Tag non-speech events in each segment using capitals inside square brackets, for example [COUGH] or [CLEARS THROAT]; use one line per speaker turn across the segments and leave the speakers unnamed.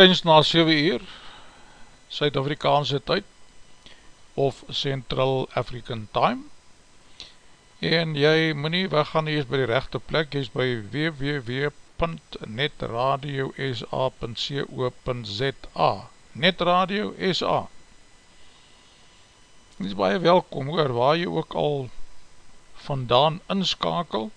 skuins na 7 uur, Suid-Afrikaanse tyd, of Central African Time, en jy moet nie weggaan, jy is by die rechte plek, jy is by www.netradiosa.co.za Netradio SA Dit is baie welkom hoor, waar jy ook al vandaan inskakel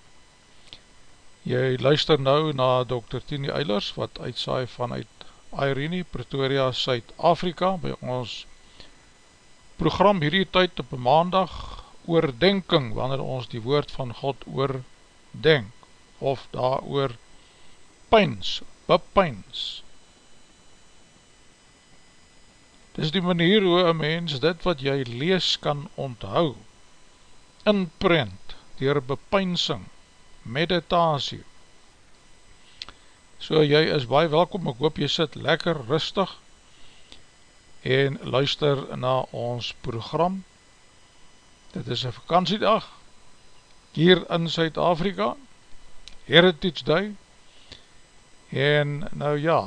Jy luister nou na Dr. Tini Eilers wat uitsaai vanuit Irene, Pretoria, Suid-Afrika, by ons program hierdie tyd op maandag, oordenking, wanneer ons die woord van God oordenk, of daar oor pyns, bepyns, Dis die manier hoe een mens dit wat jy lees kan onthou, inprent, dier bepynsing, meditasie. So jy is baie welkom, ek hoop jy sit lekker rustig en luister na ons program. Dit is een vakantiedag hier in Suid-Afrika, Heritage Day, en nou ja,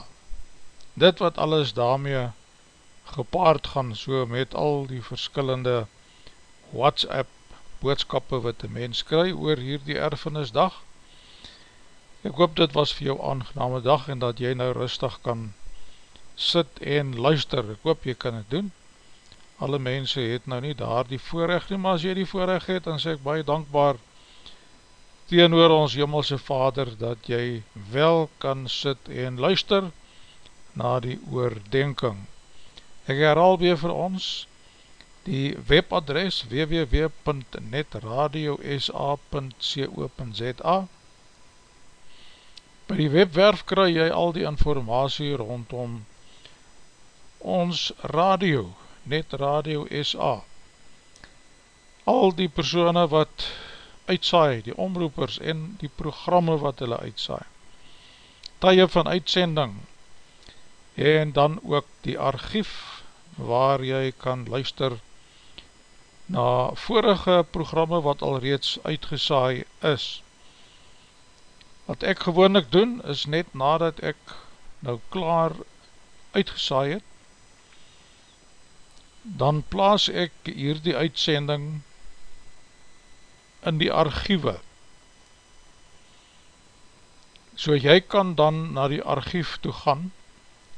dit wat alles daarmee gepaard gaan so met al die verskillende WhatsApp boodskappe wat die mens kry oor hier die erfenisdag. Ek hoop dit was vir jou aangename dag en dat jy nou rustig kan sit en luister. Ek hoop jy kan het doen. Alle mense het nou nie daar die voorrecht nie, maar as jy die voorrecht het, dan sê ek baie dankbaar teenoor ons Himmelse Vader, dat jy wel kan sit en luister na die oordenking. Ek herhaal weer vir ons die webadres www.netradiosa.co.za By die webwerf kry jy al die informatie rondom ons radio, Net Radio SA. Al die persone wat uitsaai, die omroepers en die programme wat hulle uitsaai. Tye van uitsending en dan ook die archief waar jy kan luister na vorige programme wat al reeds uitgesaai is. Wat ek gewoonlik doen is net nadat ek nou klaar uitgesaai het, dan plaas ek hier die uitsending in die archiewe. So jy kan dan na die archief toe gaan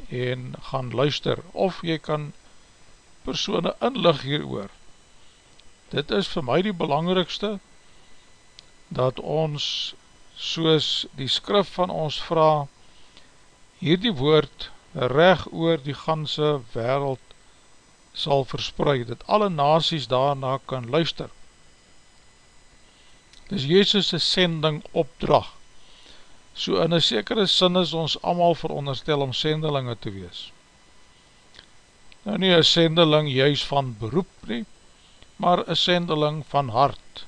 en gaan luister, of jy kan persone inlig hier oor. Dit is vir my die belangrikste, dat ons, soos die skrif van ons vraag, hier die woord reg oor die ganse wereld sal verspreid, dat alle nasies daarna kan luister. Dis Jezus' sending opdracht, so in een sekere sin is ons allemaal veronderstel om sendelinge te wees nou nie een sendeling juist van beroep nie, maar een sendeling van hart,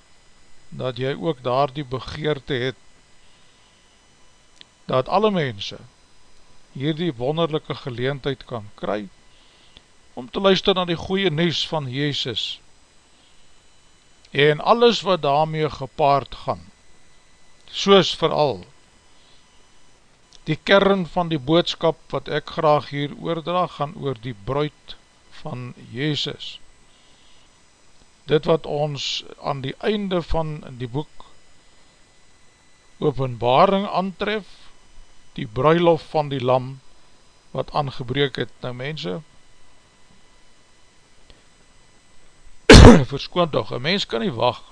dat jy ook daar die begeerte het, dat alle mense hier die wonderlijke geleentheid kan kry, om te luister na die goeie nieuws van Jezus, en alles wat daarmee gepaard gaan, soos vooral Die kern van die boodskap wat ek graag hier oordra, gaan oor die bruid van Jezus. Dit wat ons aan die einde van die boek openbaring aantref, die bruilof van die lam wat aangebreek het. Nou mense, [COUGHS] verskoond toch, een mens kan nie wacht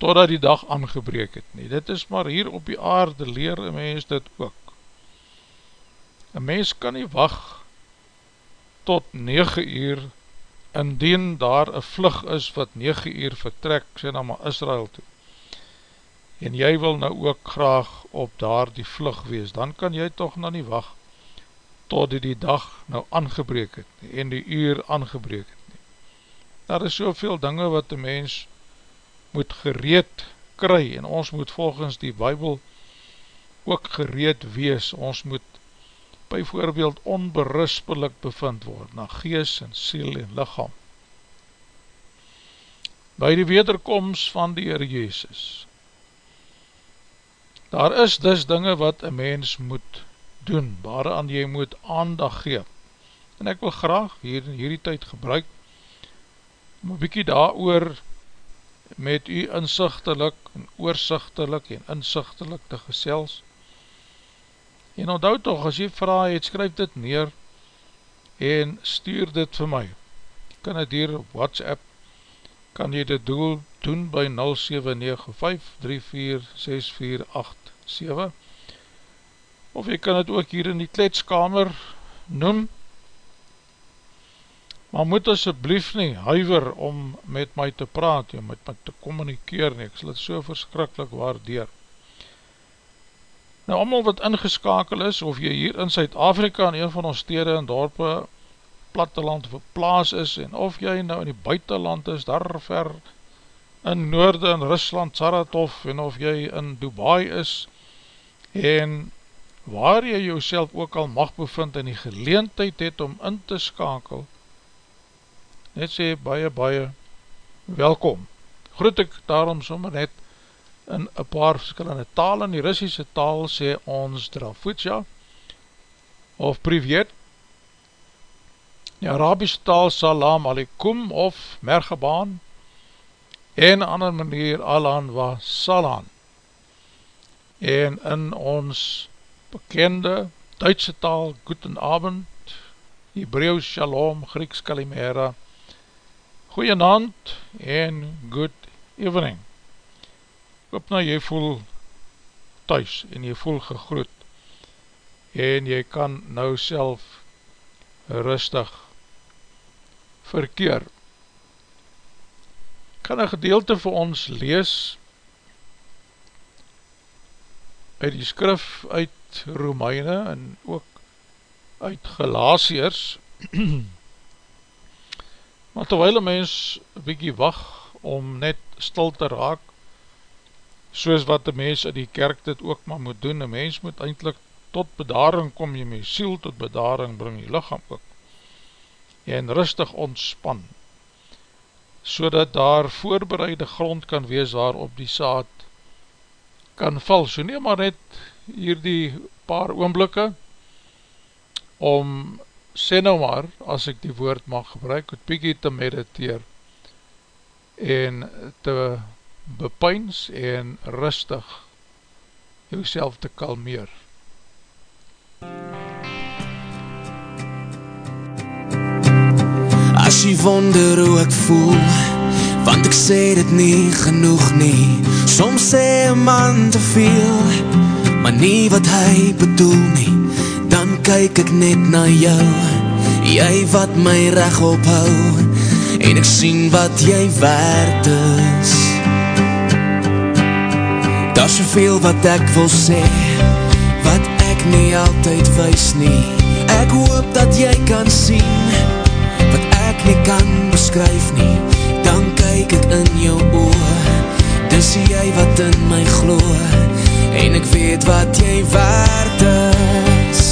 totdat die dag aangebreek het nie. Dit is maar hier op die aarde leer een mens dit ook. Een mens kan nie wacht tot 9 uur indien daar een vlug is wat 9 uur vertrek, sê nou maar Israel toe. En jy wil nou ook graag op daar die vlug wees, dan kan jy toch nou nie wacht tot die, die dag nou aangebreek het nie, en die uur aangebreek het nie. Daar is soveel dinge wat die mens moet gereed kry en ons moet volgens die Bijbel ook gereed wees. Ons moet byvoorbeeld onberispelik bevind word na gees en siel en lichaam. By die wederkomst van die Heer Jezus. Daar is dus dinge wat een mens moet doen, waaraan jy moet aandag gee. En ek wil graag hier in hierdie tyd gebruik om een bykie daar met u inzichtelik en oorzichtelik en inzichtelik te gesels. En onthou toch, as jy vraag het, skryf dit neer en stuur dit vir my. Kan het hier op WhatsApp, kan jy dit doel doen by 0795-346487 of jy kan het ook hier in die kletskamer noem. Maar moet asjeblief nie huiver om met my te praat, jy, met my te communikeer nie, ek sal het so verskrikkelijk waardeer. Nou, allemaal wat ingeskakel is, of jy hier in Zuid-Afrika in een van ons stede en dorpe, platteland of plaas is, en of jy nou in die buitenland is, daar ver in Noorde in Rusland, Saratov, en of jy in Dubai is, en waar jy jouself ook al mag bevind in die geleentheid het om in te skakel, net sê baie baie welkom. Groet ek daarom sommer net in een paar verskillende taal, in die Russische taal sê ons Drafutja of Privet, die Arabische taal Salam Aleikum of Mergebaan en ander manier Alan wa Salan en in ons bekende Duitse taal Guten Abend, Hebreeuws Shalom, Grieks Kalimera, Goeienavond en good evening. Ek hoop nou jy voel thuis en jy voel gegroet en jy kan nou self rustig verkeer. Ek kan een gedeelte vir ons lees uit die skrif uit Romeine en ook uit Galatiers [CLEARS THROAT] Maar terwijl een mens een bykie wacht om net stil te raak, soos wat die mens in die kerk dit ook maar moet doen, een mens moet eindelijk tot bedaring kom, jy my siel tot bedaring bring, jy lichaam ook, en rustig ontspan, so daar voorbereide grond kan wees waarop die saad kan val. So neem maar net hier die paar oomblikke om sê nou maar, as ek die woord mag gebruik, het bykie te mediteer en te bepyns en rustig jou te kalmeer.
As jy wonder hoe ek voel Want ek sê dit nie genoeg nie. Soms sê een man te veel Maar nie wat hy bedoel nie. Dan kyk ek net na jou. Jy wat my reg ophou En ek sien wat jy waard is. Daar soveel wat ek wil sê Wat ek nie altyd wees nie. Ek hoop dat jy kan sien Wat ek nie kan beskryf nie kyk ek in jou oor. Dis jy wat in my gloe En ek weet wat jy waard is.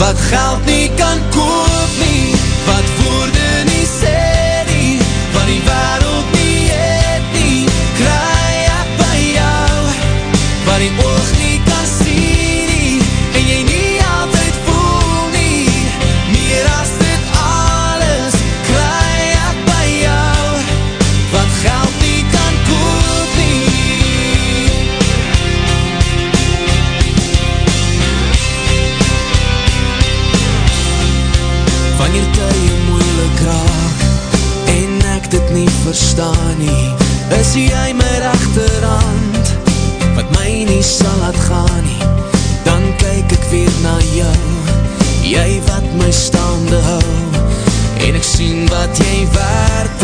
Wat geld nie kan koop nie. Wat woorde nie sê nie. Wat die wereld verstaan nie. Is jy my rechterhand? Wat my nie sal laat gaan nie. Dan kyk ek weer na jou. Jy wat my staande hou. En ek sien wat jy waard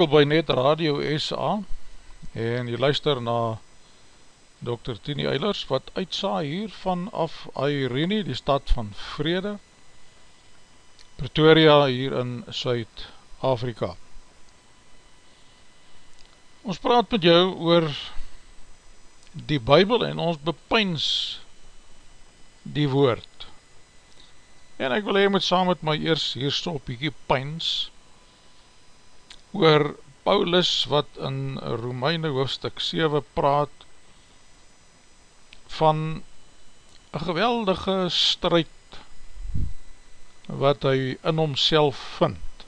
ingeskakeld by Net Radio SA en jy luister na Dr. Tini Eilers wat uitsa hier vanaf Airene, die stad van Vrede, Pretoria hier in Suid-Afrika. Ons praat met jou oor die Bijbel en ons bepyns die woord. En ek wil hy moet saam met my eers hier stop, bykie pyns, oor Paulus wat in Romeine hoofdstuk 7 praat van een geweldige strijd wat hy in homself vind.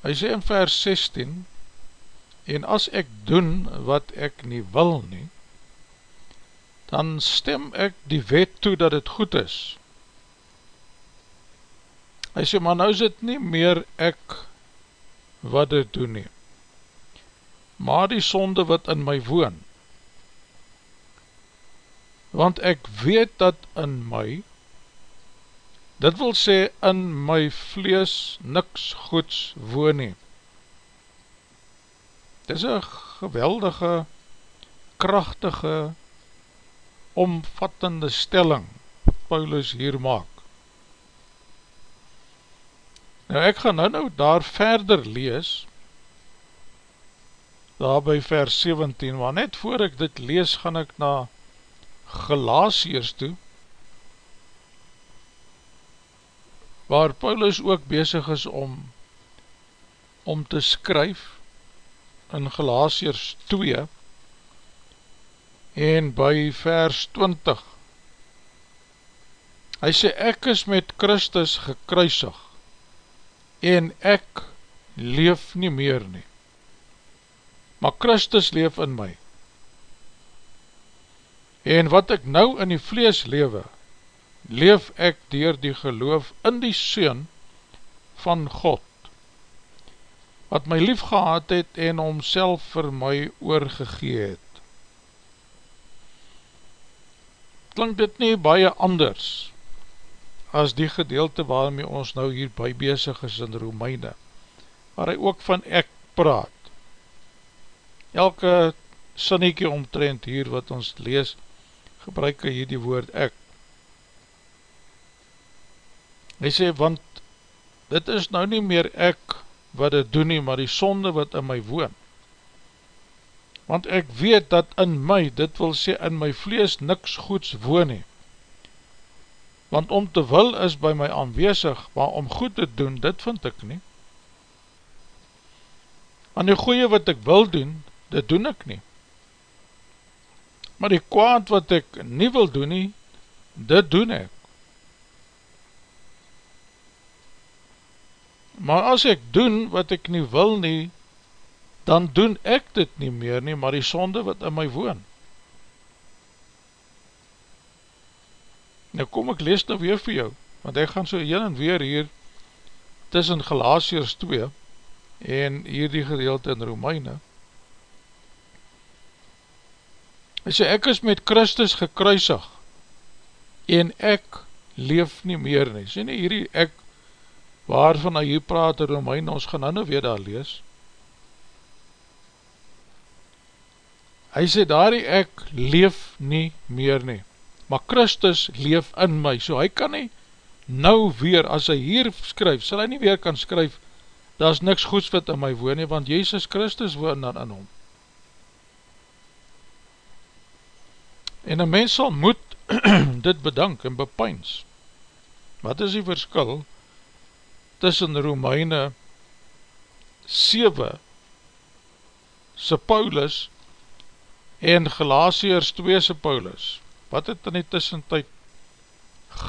Hy sê in vers 16 En as ek doen wat ek nie wil nie, dan stem ek die wet toe dat het goed is. Hy sê, maar nou is het nie meer ek wat dit doen nie, maar die sonde wat in my woon. Want ek weet dat in my, dit wil sê in my vlees niks goeds woon nie. Dit is een geweldige, krachtige, omvattende stelling, Paulus hier maak. Nou ek gaan nou nou daar verder lees, daar by vers 17, maar net voor ek dit lees, gaan ek na Galatiers toe, waar Paulus ook bezig is om, om te skryf in Galatiers 2, en by vers 20, hy sê, ek is met Christus gekruisig, en ek leef nie meer nie. Maar Christus leef in my. En wat ek nou in die vlees lewe, leef ek dier die geloof in die Seun van God, wat my lief gehad het en homself vir my oorgegee het. Klink dit nie baie anders, as die gedeelte waarmee ons nou hier by bezig is in Romeine, waar hy ook van ek praat. Elke sinniekie omtrend hier wat ons lees, gebruik hy die woord ek. Hy sê, want dit is nou nie meer ek wat dit doen nie, maar die sonde wat in my woon. Want ek weet dat in my, dit wil sê in my vlees niks goeds woon nie want om te wil is by my aanwezig, maar om goed te doen, dit vind ek nie. Want die goeie wat ek wil doen, dit doen ek nie. Maar die kwaad wat ek nie wil doen nie, dit doen ek. Maar as ek doen wat ek nie wil nie, dan doen ek dit nie meer nie, maar die sonde wat in my woon. Nou kom ek lees nou weer vir jou, want ek gaan so heel en weer hier tussen Galatiers 2 en hier die gedeelte in Romeine. Hy sê, ek is met Christus gekruisig en ek leef nie meer nie. Sê nie hierdie ek waarvan hy hier praat in Romeine, ons gaan nou weer daar lees. Hy sê, daar die ek leef nie meer nie maar Christus leef in my, so hy kan nie nou weer, as hy hier skryf, sal hy nie weer kan skryf, daar is niks goeds wat in my woon nie, want Jezus Christus woon dan in hom. En een mens sal moet [CLEARS THROAT] dit bedank en bepyns. Wat is die verskil tussen Romeine 7 se Paulus en Galatiers 2 se Paulus? Wat het in die tussentijd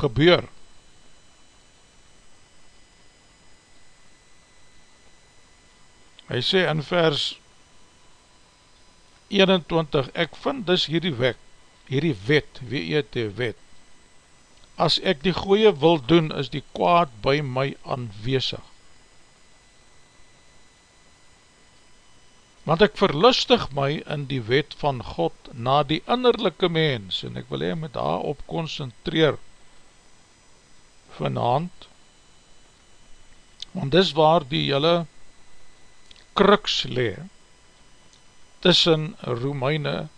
gebeur? Hy sê in vers 21, ek vind dus hierdie wet, hierdie wet, W-E-T wet, as ek die goeie wil doen, is die kwaad by my aanwezig. Want ek verlustig my in die wet van God na die innerlijke mens, en ek wil hy met daar op concentreer, vanavond, want dis waar die jylle kruks le, tussen Romeine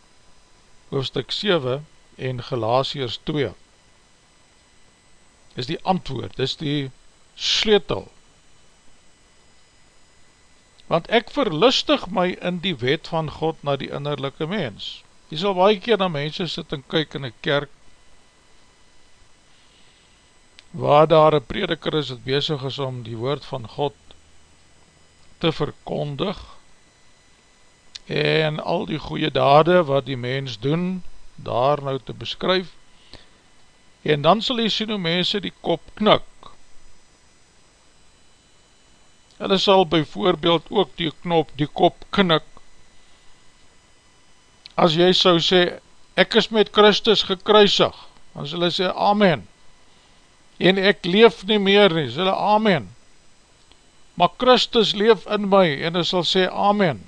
hoofstuk 7 en Galatiers 2. Dis die antwoord, dis die sleutel. Want ek verlustig my in die wet van God na die innerlijke mens. Jy sal baie keer na mense sit en kyk in die kerk, waar daar een prediker is wat bezig is om die woord van God te verkondig en al die goeie dade wat die mens doen, daar nou te beskryf en dan sal jy sien hoe mense die kop knik. Hulle sal byvoorbeeld ook die knop, die kop knik. As jy sou sê, ek is met Christus gekruisig, dan sal hy sê, Amen. En ek leef nie meer nie, sê amen, maar Christus leef in my, en hy sal sê amen,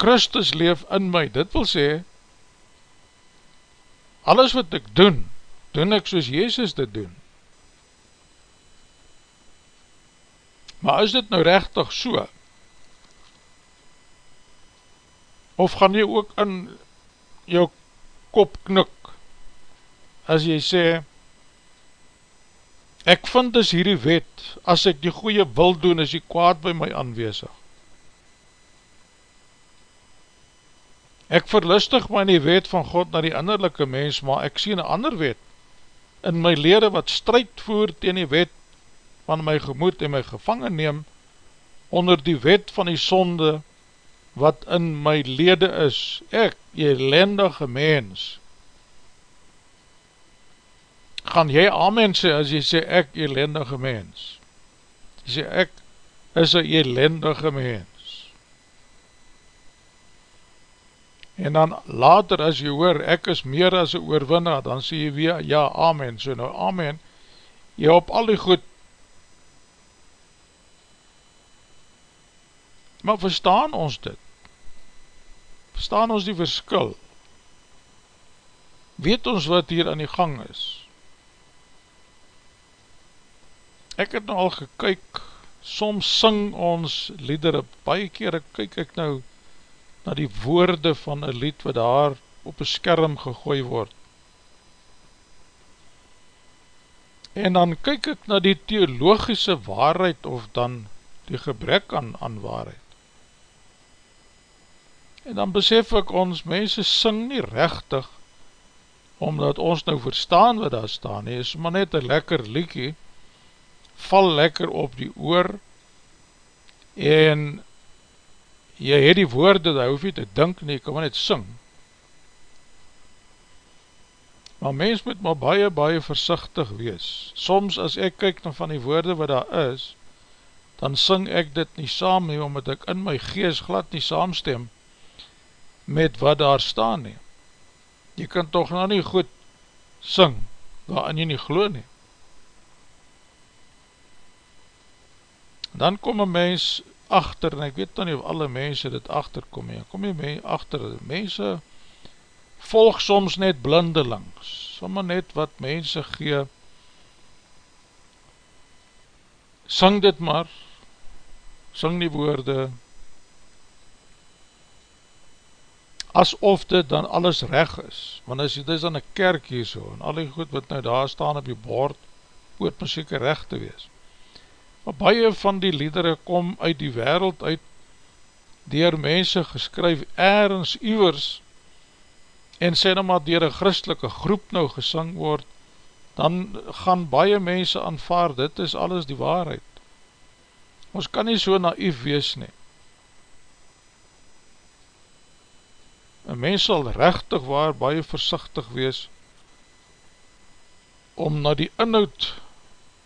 Christus leef in my, dit wil sê, alles wat ek doen, doen ek soos Jezus dit doen, maar is dit nou rechtig so, of gaan jy ook in jou kop knik, as jy sê, ek vind is hierdie wet, as ek die goeie wil doen, is die kwaad by my aanwezig. Ek verlustig my in die wet van God na die innerlijke mens, maar ek sien een ander wet, in my lede wat strijd voer teen die wet van my gemoed en my gevangen neem, onder die wet van die sonde, wat in my lede is, ek, jy lendige mens, gaan jy amen sê as jy sê ek elendige mens. Jy sê ek is een elendige mens. En dan later as jy hoor ek is meer as een oorwinnaar, dan sê jy weer ja amen. So nou amen, jy op al die goed. Maar verstaan ons dit? Verstaan ons die verskil? Weet ons wat hier aan die gang is? ek het nou al gekyk, soms sing ons liedere, baie keer kyk ek nou na die woorde van een lied wat daar op een skerm gegooi word. En dan kyk ek na die theologische waarheid of dan die gebrek aan, aan waarheid. En dan besef ek ons, mense sing nie rechtig, omdat ons nou verstaan wat daar staan, nie, is maar net een lekker liekie, val lekker op die oor en jy het die woorde, daar hoef jy te dink nie, jy kan maar net sing. Maar mens moet maar baie, baie versichtig wees. Soms as ek kyk na van die woorde wat daar is, dan sing ek dit nie saam nie, omdat ek in my gees glad nie saamstem met wat daar staan nie. Jy kan toch nou nie goed sing, waarin jy nie glo nie. dan kom een mens achter, en ek weet dan nie of alle mense dit achterkom, en kom jy mee achter, mense volg soms net blindelings, sommer net wat mense gee, sing dit maar, sing die woorde, asof dit dan alles reg is, want as dit is dan een kerk hier so, en al die goed wat nou daar staan op die bord, moet muziek recht te wees, Maar baie van die liedere kom uit die wereld uit, dier mense geskryf ergens iwers, en sê nou maar dier een christelike groep nou gesang word, dan gaan baie mense aanvaard, dit is alles die waarheid. Ons kan nie so naïef wees nie. Een mens sal rechtig waar baie versichtig wees, om na die inhoud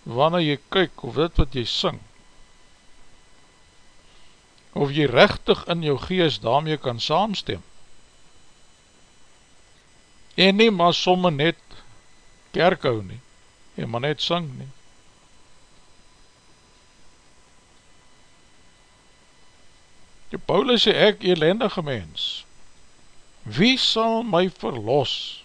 wanneer jy kyk of dit wat jy sing, of jy rechtig in jou gees daarmee kan saamstem, en nie maar somme net kerk hou nie, en maar net sing nie. Die Paulus sê ek elendige mens, wie sal my verlos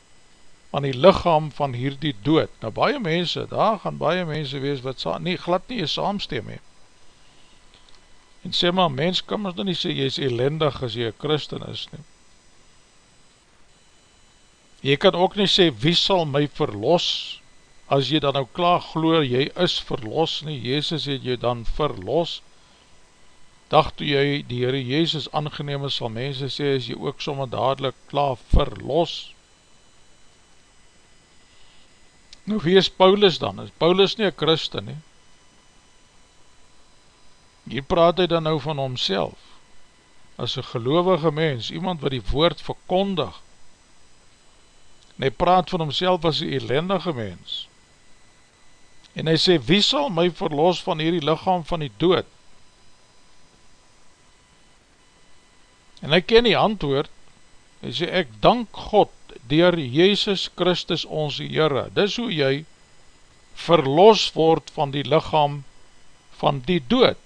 van die lichaam van hierdie dood. Nou baie mense, daar gaan baie mense wees wat sa nie, glad nie een saamstem hee. En sê maar, mens kan ons nou nie sê, jy is elendig as jy een christen is nie. Jy kan ook nie sê, wie sal my verlos, as jy dan nou klaar gloor, jy is verlos nie, Jezus het jy dan verlos, dag toe jy die Heere Jezus aangeneem is, sal mense sê, is jy ook somme dadelijk klaar verlos, Nou wie is Paulus dan? Is Paulus nie een christen nie? Hier praat hy dan nou van homself as een gelovige mens, iemand wat die woord verkondig en hy praat van homself as een elendige mens en hy sê, wie sal my verlos van hierdie lichaam van die dood? En hy ken die antwoord, hy sê, ek dank God dier Jezus Christus ons Heere. Dis hoe jy verlos word van die lichaam van die dood.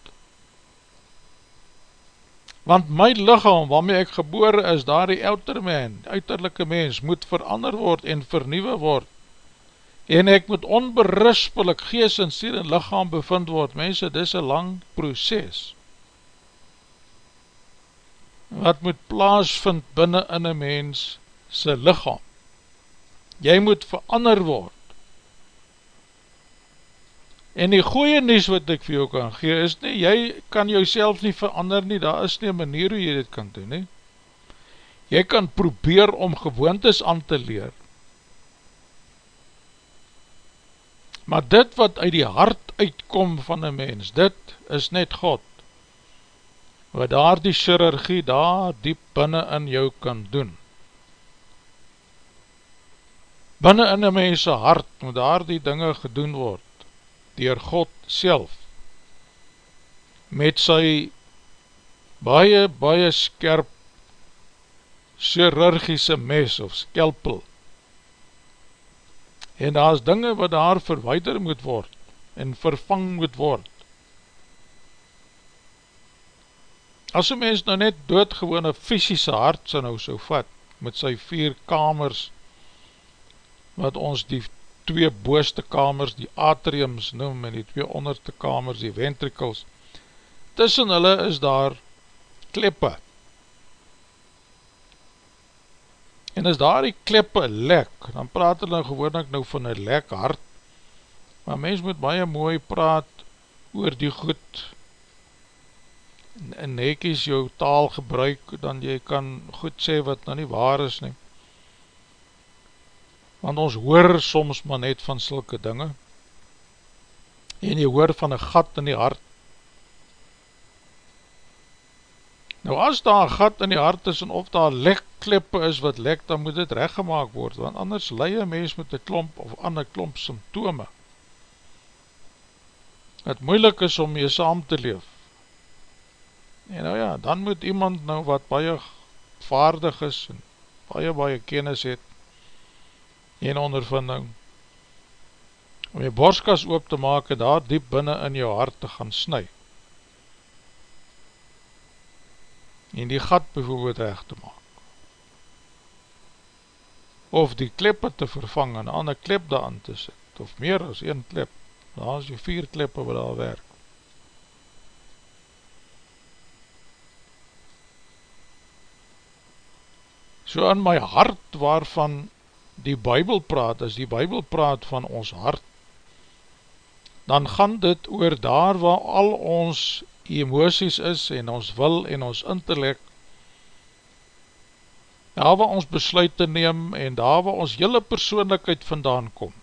Want my lichaam waarmee ek gebore is, daar die outerman, uiterlijke mens, moet verander word en vernieuwe word. En ek moet onberispelik gees en siel en lichaam bevind word. Mense, dis een lang proces. Wat moet plaas vind binnen in een mens sy lichaam. Jy moet verander word. En die goeie nies wat ek vir jou kan gee, is nie, jy kan jou nie verander nie, daar is nie een manier hoe jy dit kan doen nie. Jy kan probeer om gewoontes aan te leer. Maar dit wat uit die hart uitkom van een mens, dit is net God. Wat daar die chirurgie daar diep binnen in jou kan doen. Binnen in een mense hart moet daar die dinge gedoen word, dier God self, met sy baie, baie skerp chirurgische mes of skelpel, en daar is dinge wat daar verweider moet word, en vervang moet word. As een mens nou net doodgewone fysische hart sy nou so vat, met sy vier kamers, wat ons die twee booste kamers, die atriums noem, en die twee onderste kamers, die ventricles, tussen hulle is daar kleppe. En as daar die kleppe lek, dan praat hulle gewoon ek nou van een lek hart, maar mens moet baie mooi praat oor die goed, en nekies jou taal gebruik, dan jy kan goed sê wat nou nie waar is nie want ons hoor soms maar net van sulke dinge, en jy hoor van een gat in die hart. Nou as daar een gat in die hart is, en of daar lekkleppe is wat lek, dan moet dit rechtgemaak word, want anders leie mens met een klomp of ander klomp symptome. Het moeilik is om jy saam te leef. En nou ja, dan moet iemand nou wat baie vaardig is, en baie baie kennis het, en ondervinding om jy borskas oop te maak en daar diep binnen in jou hart te gaan snu en die gat bijvoorbeeld recht te maak. Of die kleppe te vervang en ander klep daar aan te sit. Of meer as een klep. Daar is jy vier kleppe wat daar werk so in my hart waarvan die Bijbel praat, as die Bijbel praat van ons hart, dan gaan dit oor daar waar al ons emoties is en ons wil en ons intellect, daar waar ons besluit te neem en daar waar ons hele persoonlikheid vandaan kom,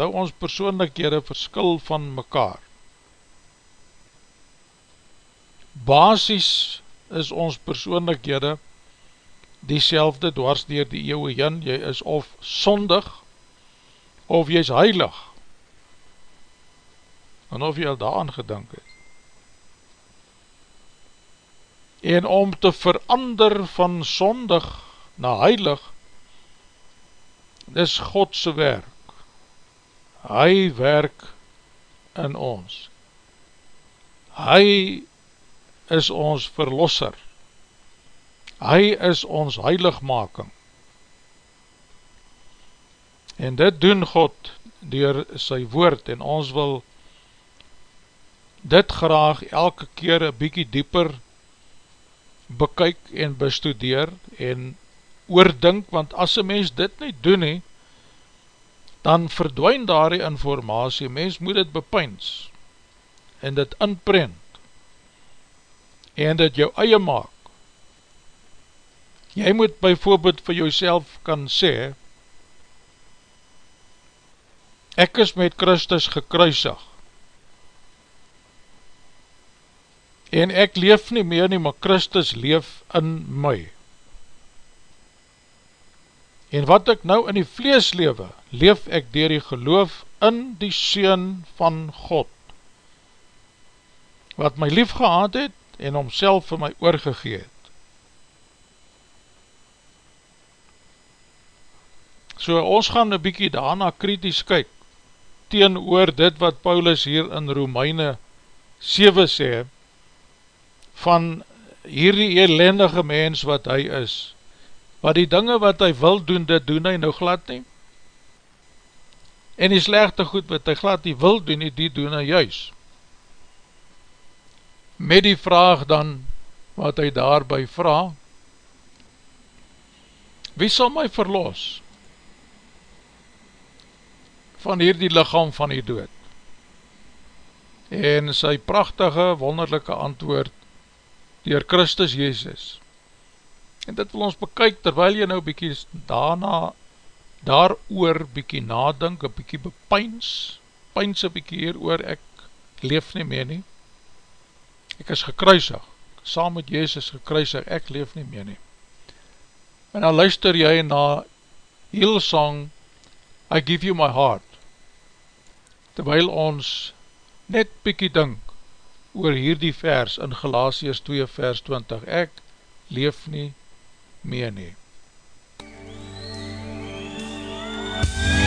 nou ons persoonlikhede verskil van mekaar. Basis is ons persoonlikhede verskil die selfde dwars dier die eeuwe jan, jy is of sondig, of jy is heilig, en of jy al daan gedink het. En om te verander van sondig na heilig, is Godse werk. Hy werk in ons. Hy is ons verlosser. Hy is ons heiligmaking. En dit doen God door sy woord en ons wil dit graag elke keer een bykie dieper bekyk en bestudeer en oordink, want as een mens dit nie doen nie, dan verdwijn daar die informatie, mens moet dit bepyns en dit inprent en dit jou eie maak. Jy moet byvoorbeeld vir jouself kan sê, ek is met Christus gekruisig, en ek leef nie meer nie, maar Christus leef in my. En wat ek nou in die vlees lewe, leef ek dier die geloof in die Seen van God, wat my lief gehad het en homself vir my oorgegeet. So ons gaan een bykie daarna kritisch kyk, teen oor dit wat Paulus hier in Romeine 7 sê, van hierdie elendige mens wat hy is, wat die dinge wat hy wil doen, dit doen hy nou glad nie. En die slechte goed wat hy glad nie wil doen, die doen hy juis. Met die vraag dan, wat hy daarby vraag, wie sal my verlos van hierdie lichaam van die dood? En sy prachtige, wonderlijke antwoord, dier Christus Jezus, En dit wil ons bekyk, terwyl jy nou bykie daarna, daar oor bykie nadink, bykie bepyns, pyns een bykie hier oor, ek leef nie meer nie. Ek is gekruisig, saam met Jezus gekruisig, ek leef nie meer nie. En dan luister jy na Hillsong, I give you my heart, terwyl ons net bykie dink oor hierdie vers in Galatius 2 vers 20, ek leef nie meer nie.
This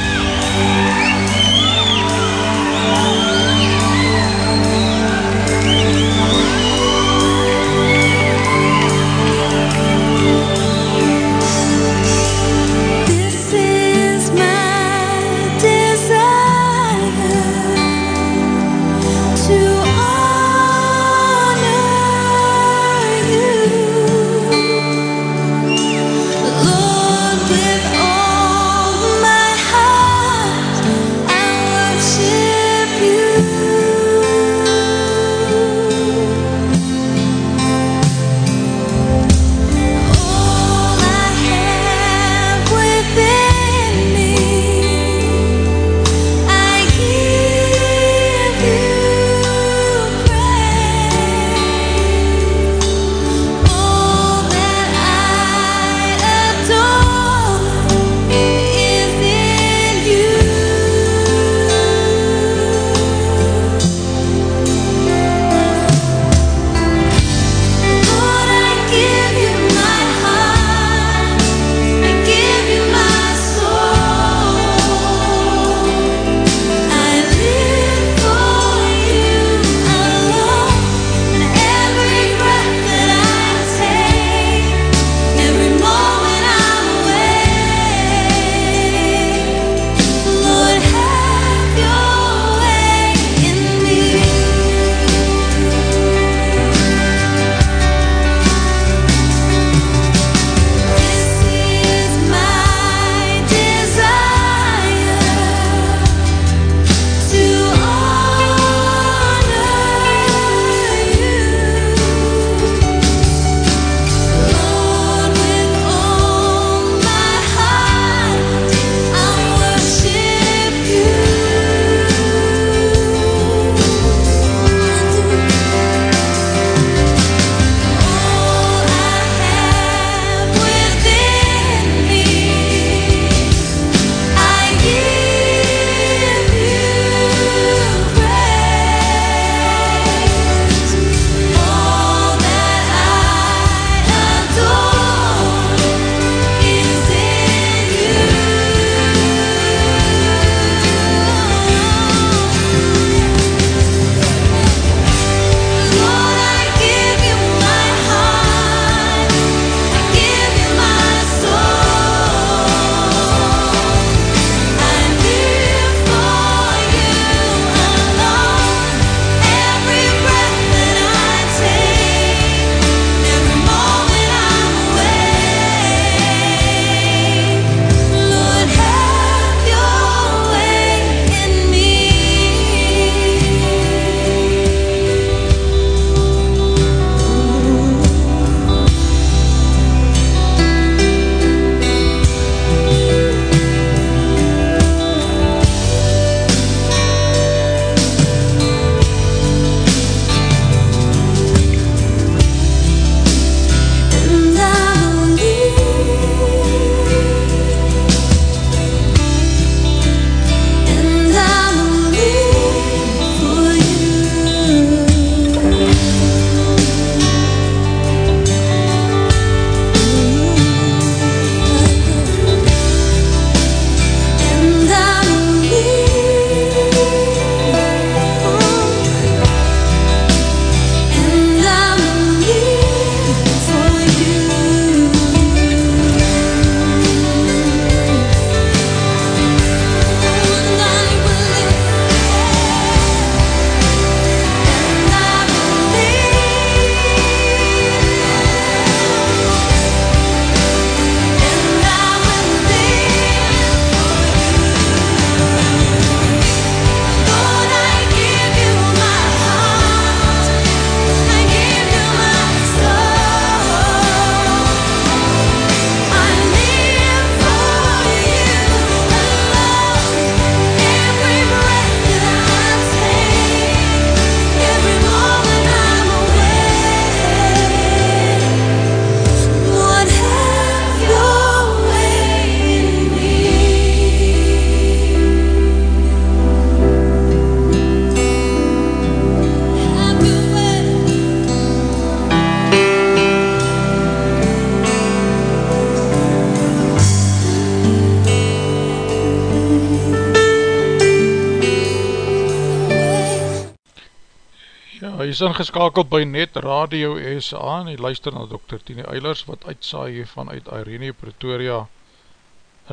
is
ingeskakeld by Net Radio SA en hy luister na Dr. Tini Eilers wat uitsaai hier vanuit Irene Pretoria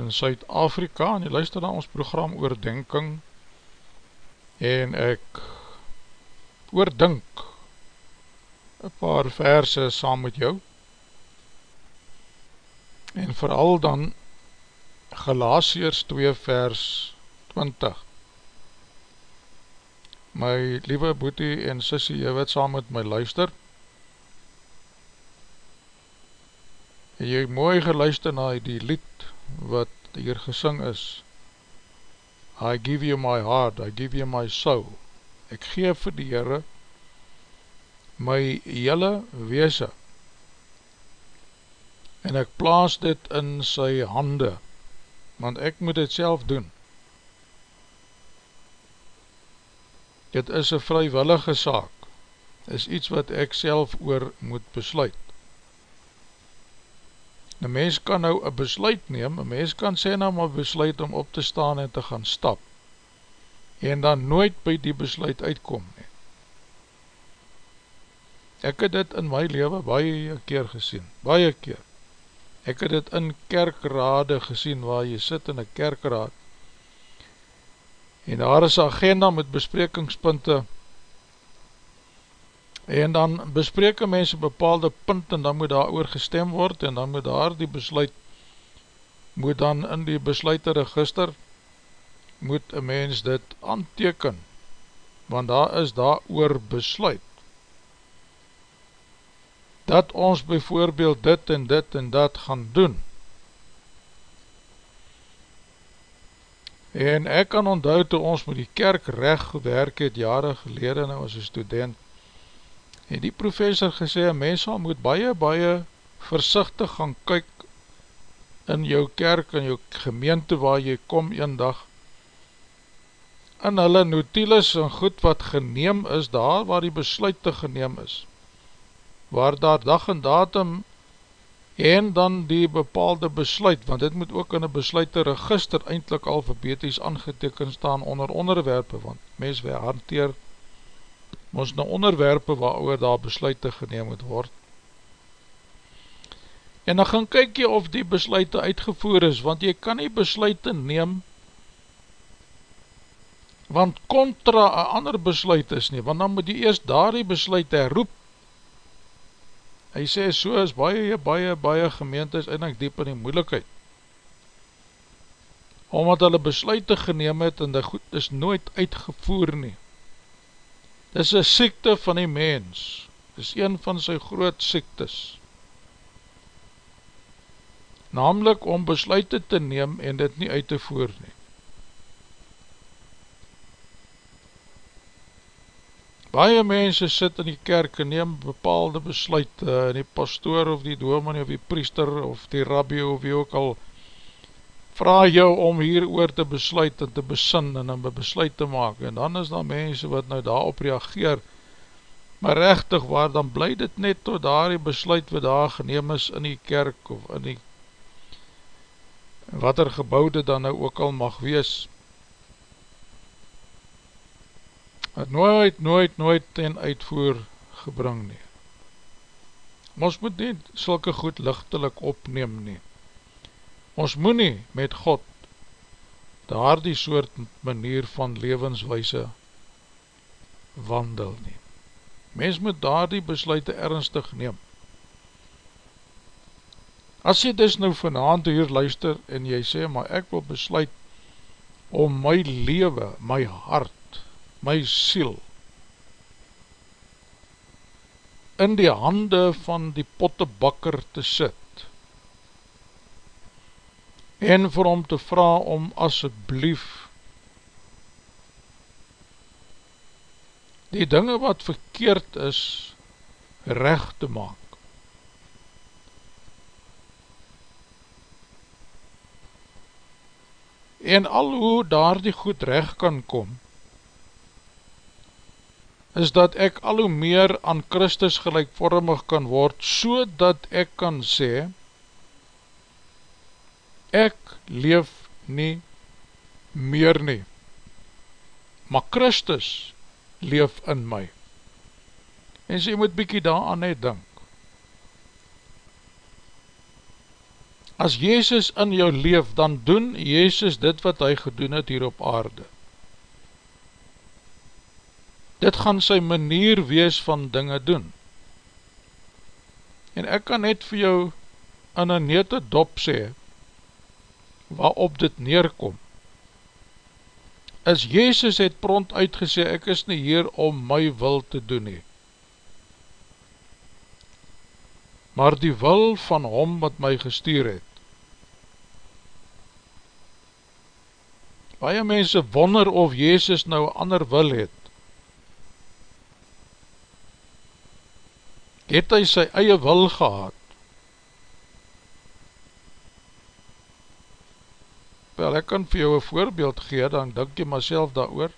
in Suid-Afrika en hy luister na ons program Oordenking en ek oordink een paar verse saam met jou en vooral dan Galatiers 2 vers 20 my liewe boetie en sissie, jy wat saam met my luister, en jy mooi geluister na die lied wat hier gesing is, I give you my heart, I give you my soul, ek geef vir die Heere my hele weese, en ek plaas dit in sy hande, want ek moet dit self doen, Dit is een vrywillige saak, is iets wat ek self oor moet besluit. Een mens kan nou een besluit neem, een mens kan sê nou maar besluit om op te staan en te gaan stap, en dan nooit by die besluit uitkom nie. Ek het dit in my leven baie keer gesien, baie keer. Ek het dit in kerkrade gesien, waar jy sit in een kerkraad, en daar is agenda met besprekingspunte. En dan bespreken mense bepaalde punt en dan moet daar oor gestem word en dan moet daar die besluit moet dan in die besluiterregister moet een mens dit aanteken want daar is daar oor besluit. Dat ons bijvoorbeeld dit en dit en dat gaan doen En ek kan onthou toe ons met die kerk recht gewerk het jare gelede nou as een student en die professor gesê, mens sal moet baie, baie versichtig gaan kyk in jou kerk, in jou gemeente waar jy kom een dag in hulle notules en goed wat geneem is daar waar die besluit geneem is waar daar dag en datum en dan die bepaalde besluit, want dit moet ook in een besluite register eindelijk alfabeties aangeteken staan onder onderwerpe, want mens wij hanteer ons na onderwerpe waar oor daar besluite geneem moet word. En dan gaan kyk jy of die besluite uitgevoer is, want jy kan nie besluite neem, want contra een ander besluit is nie, want dan moet jy eerst daar die besluit herroep, Hy sê, so is baie, baie, baie gemeentes eindelijk diep in die moeilikheid. Omdat hulle besluite geneem het en die goed is nooit uitgevoer nie. Dis een siekte van die mens. Dis een van sy groot siektes. Namelijk om besluite te neem en dit nie uit te voer nie. Baie mense sit in die kerk en neem bepaalde besluit en die pastoor of die dominee of die priester of die rabbi of wie ook al vraag jou om hier oor te besluit en te besin en een besluit te maak. En dan is daar mense wat nou daarop reageer. Maar rechtig waar dan bly dit net tot daar die besluit wat daar geneem is in die kerk of in die wat er gebouwde dan nou ook al mag wees het nooit, nooit, nooit ten uitvoer gebring nie. Ons moet nie sulke goed lichtelik opneem nie. Ons moet nie met God daar die soort manier van levenswijse wandel nie. Mens moet daar die besluite ernstig neem. As jy dus nou vanavond hier luister en jy sê, maar ek wil besluit om my lewe, my hart, my siel in die hande van die pottebakker te sit en vir hom te vraag om asseblief die dinge wat verkeerd is recht te maak. En al hoe daar die goed recht kan kom, is dat ek al hoe meer aan Christus gelijkvormig kan word, so dat ek kan sê, ek leef nie meer nie, maar Christus leef in my. Mense, jy moet bykie daaraan net dink. As Jezus in jou leef, dan doen Jezus dit wat hy gedoen het hier op aarde. Dit gaan sy manier wees van dinge doen. En ek kan net vir jou in een nete dop sê, waarop dit neerkom. As Jezus het pront uitgesê, ek is nie hier om my wil te doen nie. Maar die wil van hom wat my gestuur het. Baie mense wonder of Jezus nou ander wil het. Het hy sy eie wil gehad? Wel, ek kan vir jou een voorbeeld gee, dan denk jy myself daar oor.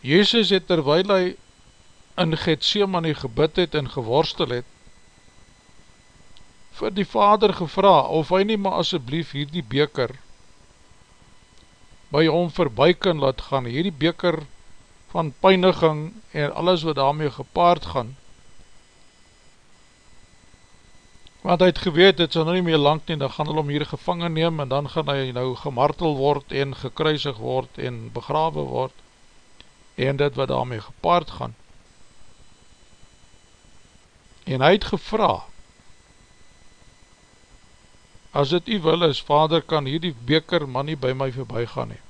Jezus het terwijl hy in Gethsemane gebid het en geworstel het, vir die vader gevra, of hy nie maar asjeblief hierdie beker by hom voorbij kan laat gaan, hierdie beker van pijniging en alles wat daarmee gepaard gaan, want hy het geweet, het sal nou nie meer lang nie, dan gaan hy om hier gevangen neem, en dan gaan hy nou gemartel word, en gekruisig word, en begrawe word, en dit wat daarmee gepaard gaan. En hy het gevra, as dit u wil is, vader, kan hierdie beker man nie by my voorbij gaan nie.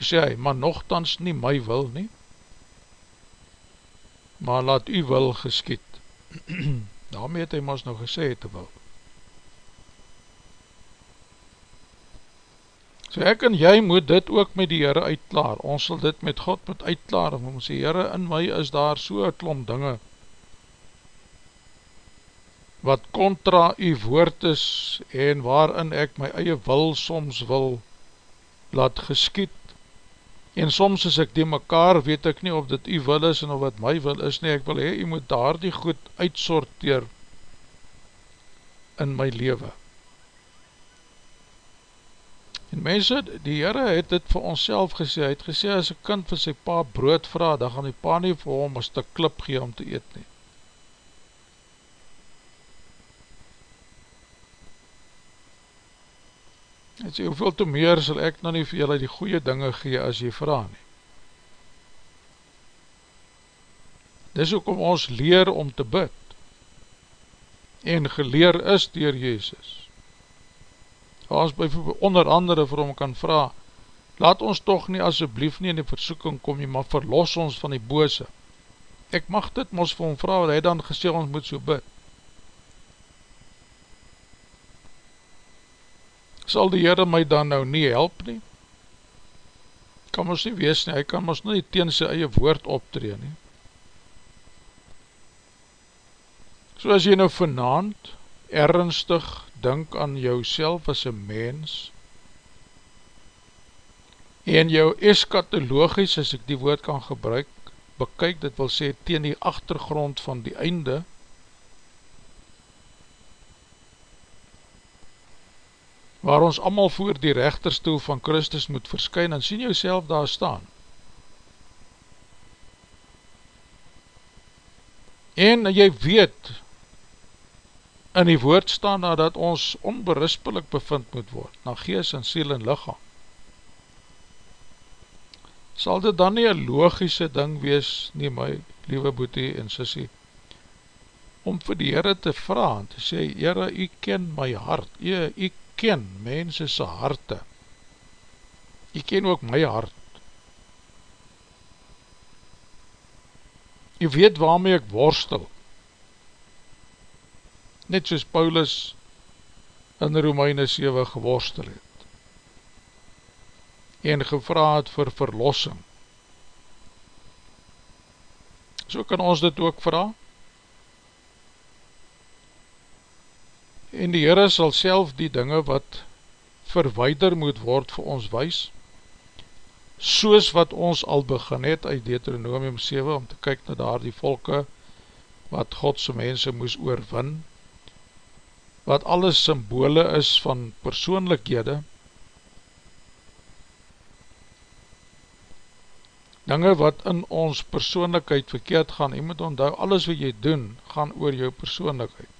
Sê hy, maar nogthans nie my wil nie, maar laat u wil geskiet. [CLEARS THROAT] daarmee het hy ons nou gesê te wil. So ek en jy moet dit ook met die Heere uitklaar, ons sal dit met God moet uitklaar, en ons sê, Heere, in my is daar so klom dinge, wat contra u woord is, en waarin ek my eie wil soms wil laat geskiet, en soms as ek die mekaar, weet ek nie of dit u wil is en of wat my wil is nie, ek wil hee, u moet daar die goed uitsorteer in my leven. En mense, die Heere het dit vir ons gesê, hy het gesê as een kind vir sy pa brood vraag, dan gaan die pa nie vir hom een stuk klip gee om te eet nie. Hy sê, hoeveel te meer sal ek nou nie vir julle die goeie dinge gee as jy vraag nie. Dis ook om ons leer om te bid en geleer is dier Jezus. As by onder andere vir hom kan vraag, laat ons toch nie asjeblief nie in die versoeking kom nie, maar verlos ons van die bose. Ek mag dit ons vir hom vraag, wat hy dan gesê ons moet so bid. Sal die Heere my dan nou nie help nie? Kan ons nie wees nie, hy kan ons nie teen sy eie woord optree nie. So as jy nou vanavond ernstig dink aan jou as een mens en jou eskatologisch, as ek die woord kan gebruik, bekyk, dit wil sê, teen die achtergrond van die einde, waar ons allemaal voor die rechterstoel van Christus moet verskyn, en sien jou daar staan. En jy weet, in die woord staan daar dat ons onberispelik bevind moet word, na gees en siel en lichaam. Sal dit dan nie een logische ding wees, nie my liewe boete en sissie, om vir die Heere te vraag, te sê, Heere, u ken my hart, u, u ken mense sy harte. Jy ken ook my hart. Jy weet waarmee ek worstel. Net soos Paulus in Romeine 7 geworstel het. En gevra het vir verlossing. So kan ons dit ook vraag. En die Heere sal self die dinge wat verweider moet word vir ons wees, soos wat ons al begin het uit Deuteronomium 7, om te kyk na daar die volke wat Godse mense moes oorwin, wat alles symbole is van persoonlikhede, dinge wat in ons persoonlikheid verkeerd gaan, jy moet onthou, alles wat jy doen, gaan oor jou persoonlikheid.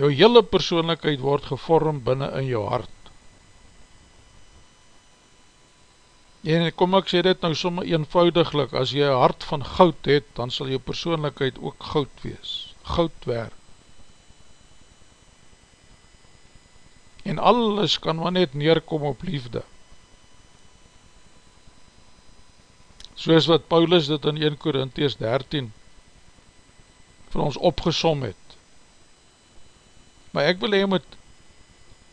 Jou hele persoonlikheid word gevorm binnen in jou hart. En kom ek sê dit nou somme eenvoudiglik, as jy een hart van goud het, dan sal jou persoonlikheid ook goud wees, goud werk. En alles kan maar net neerkom op liefde. Soos wat Paulus dit in 1 Korinties 13 vir ons opgesom het. Maar ek wil hy moet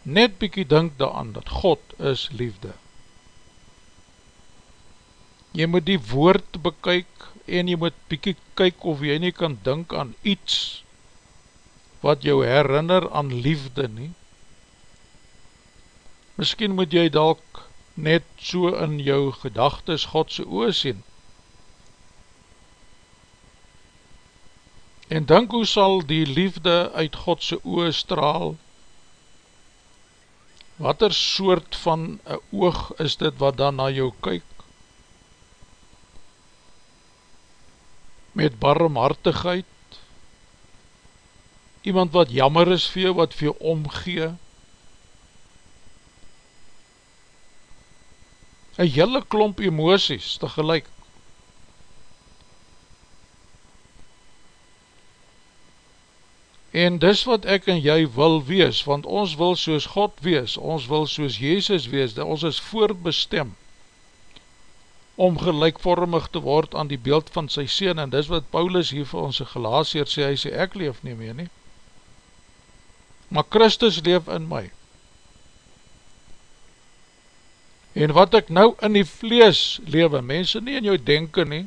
net bykie dink daaran dat God is liefde. Jy moet die woord bekyk en jy moet bykie kyk of jy nie kan dink aan iets wat jou herinner aan liefde nie. Miskien moet jy dalk net so in jou gedagtes Godse oor sien. En denk hoe sal die liefde uit Godse oor straal? Wat er soort van een oog is dit wat dan na jou kyk? Met barmhartigheid? Iemand wat jammer is vir jou, wat vir jou omgee? een hele klomp emoties tegelijk. En dis wat ek en jy wil wees, want ons wil soos God wees, ons wil soos Jezus wees, dat ons is voorbestem om gelijkvormig te word aan die beeld van sy Seen, en dis wat Paulus hier vir ons gelaasheer sê, hy sê, ek leef nie meer nie, maar Christus leef in my, en wat ek nou in die vlees lewe, mense nie in jou denken nie,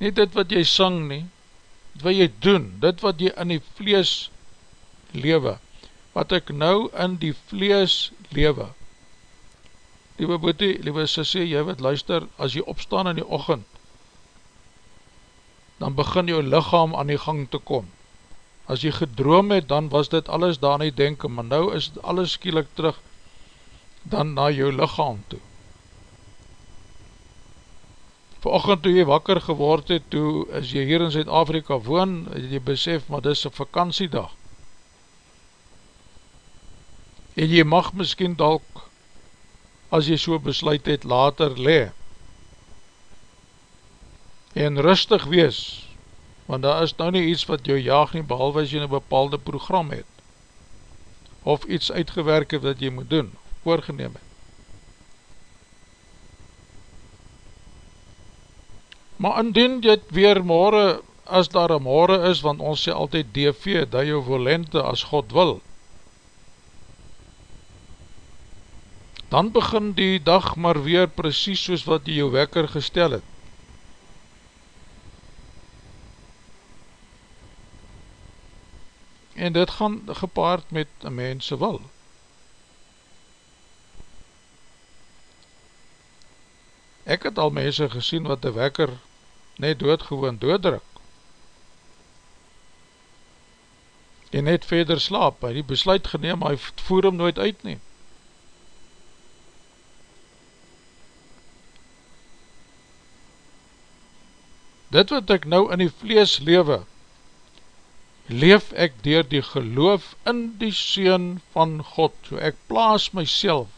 nie dit wat jy sang nie, dit wat jy doen, dit wat jy in die vlees lewe, wat ek nou in die vlees lewe, liewe boete, liewe sissie, jy wat luister, as jy opstaan in die ochend, dan begin jou lichaam aan die gang te kom, as jy gedroom het, dan was dit alles daar nie denken, maar nou is alles skielik terug, dan na jou lichaam toe. Vanochtend toe jy wakker geword het, toe as jy hier in Zuid-Afrika woon, het jy besef, maar dit is een vakantiedag. En jy mag miskien dalk, as jy so besluit het, later le. En rustig wees, want daar is nou nie iets wat jou jaag nie, behalwe as jy een bepaalde program het, of iets uitgewerk het wat jy moet doen, oorgeneem het. Maar indien dit weer morgen, as daar een morgen is, want ons sê altyd DV, dat jou volente as God wil, dan begin die dag maar weer precies soos wat jy jou wekker gestel het. en dit gaan gepaard met een mense wil. Ek het al mense gesien wat de wekker net doodgewoon dooddruk en net verder slaap, hy die besluit geneem, hy voer hem nooit uit neem. Dit wat ek nou in die vlees lewe, leef ek dier die geloof in die Seen van God, so ek plaas myself,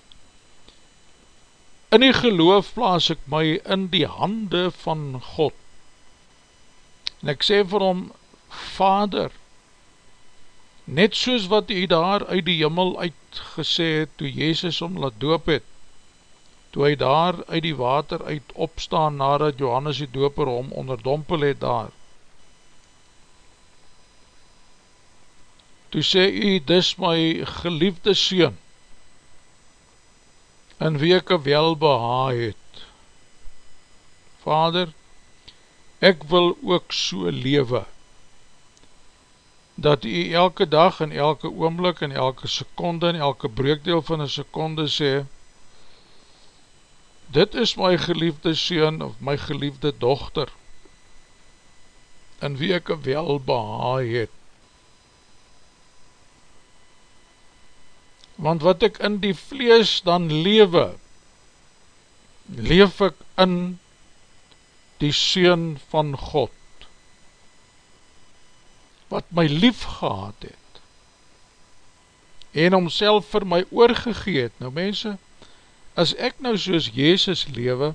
in die geloof plaas ek my in die hande van God, en ek sê vir hom, Vader, net soos wat hy daar uit die jimmel uitgesê het, toe Jezus om laat doop het, toe hy daar uit die water uit opstaan, nadat Johannes die doper hom onderdompel het daar, toe sê u, dis my geliefde Seen, in wie ek wel beha het. Vader, ek wil ook so lewe, dat u elke dag en elke oomlik en elke seconde en elke breekdeel van een seconde sê, dit is my geliefde Seen of my geliefde dochter, in wie ek wel beha het. want wat ek in die vlees dan lewe, leef ek in die Seun van God, wat my lief gehad het, en homself vir my oorgegeet. Nou mense, as ek nou soos Jezus lewe,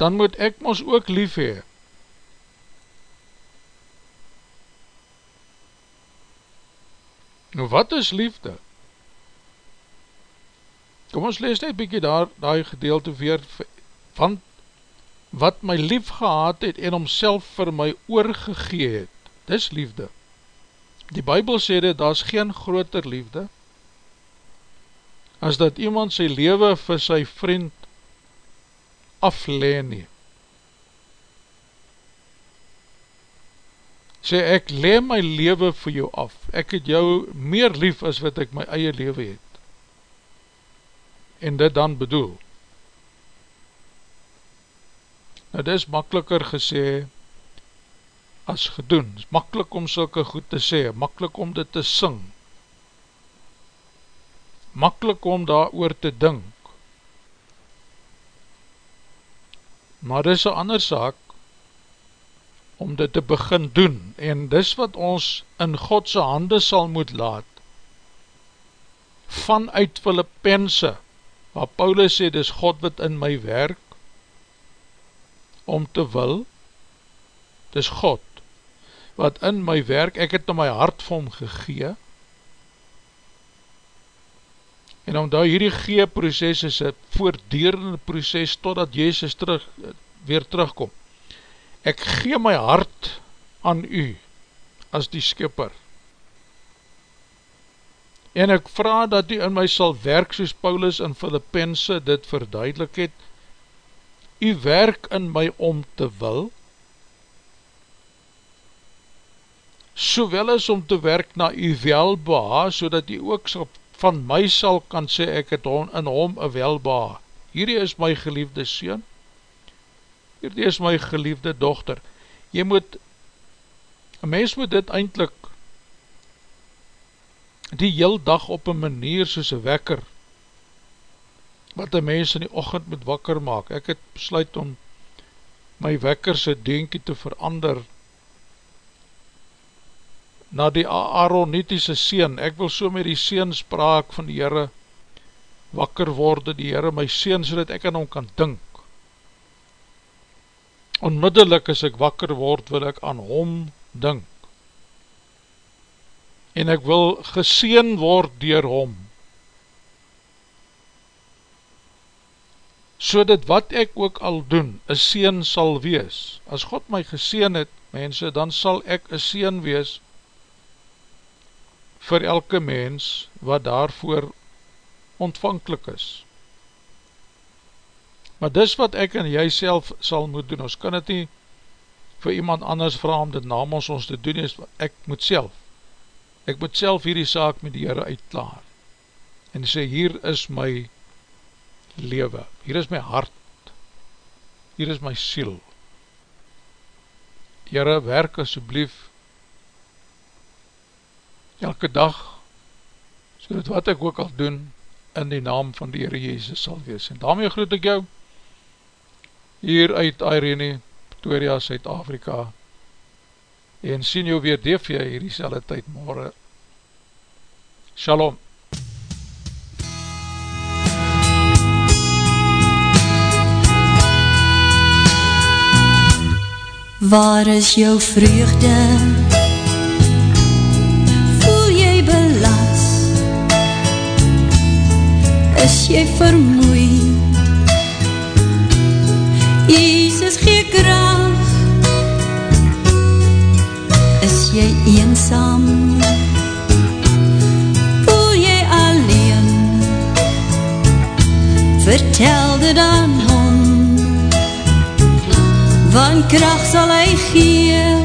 dan moet ek ons ook lief hee. Nou wat is liefde? Kom ons lees net bykie daar, daar gedeelte weer, want wat my lief gehad het en homself vir my oorgegee het, dis liefde. Die Bijbel sê dit, daar is geen groter liefde, as dat iemand sy leven vir sy vriend afleen nie. Sê ek leen my leven vir jou af, ek het jou meer lief as wat ek my eie leven het. En dit dan bedoel. Nou dit is makkeliker gesê as gedoen. Het is makkelijk om sulke goed te sê, makkelijk om dit te sing, makkelijk om daar oor te dink. Maar dit is een ander saak om dit te begin doen en dis wat ons in Godse hande sal moet laat vanuit Filippense waar Paulus sê dis God wat in my werk om te wil dis God wat in my werk, ek het in my hart vir hom gegee En omdat hierdie gee proces is een voordierende proces totdat Jezus terug, weer terugkom. Ek gee my hart aan u as die skipper. En ek vraag dat u in my sal werk soos Paulus in Filippense dit verduidelik het. U werk in my om te wil, sowel as om te werk na u welbeha, so dat u ook van my sal kan sê ek het hom in hom een welba. Hierdie is my geliefde sien, hierdie is my geliefde dochter. Jy moet, een mens moet dit eindelijk die heel dag op een manier soos een wekker, wat een mens in die ochend moet wakker maak. Ek het besluit om my wekkerse denkie te verander, na die Aaronitiese seen, ek wil so met die seen spraak van die Heere wakker worde, die Heere my seen, so dat ek aan hom kan dink. Onmiddellik as ek wakker word, wil ek aan hom dink. En ek wil geseen word dier hom. So dat wat ek ook al doen, een seen sal wees. As God my geseen het, mense, dan sal ek een seen wees, vir elke mens wat daarvoor ontvankelijk is. Maar dis wat ek en jy self sal moet doen, ons kan het nie vir iemand anders vraag om dit namens ons te doen, is, ek moet self, ek moet self hierdie saak met die Heere uitklaar, en sê, hier is my lewe, hier is my hart, hier is my siel, Heere, werk asjeblief elke dag, so dat wat ek ook al doen, in die naam van die Heere Jezus sal wees. En daarmee groet ek jou, hier uit Irene, Pretoria, Suid-Afrika, en sien jou weer DV hier die selle tyd morgen. Shalom.
Waar is jou vreugde? is jy vermoei? Jesus gee kracht. Is jy eensam Voel jy alleen? Vertel dit aan hom Want kracht sal hy gee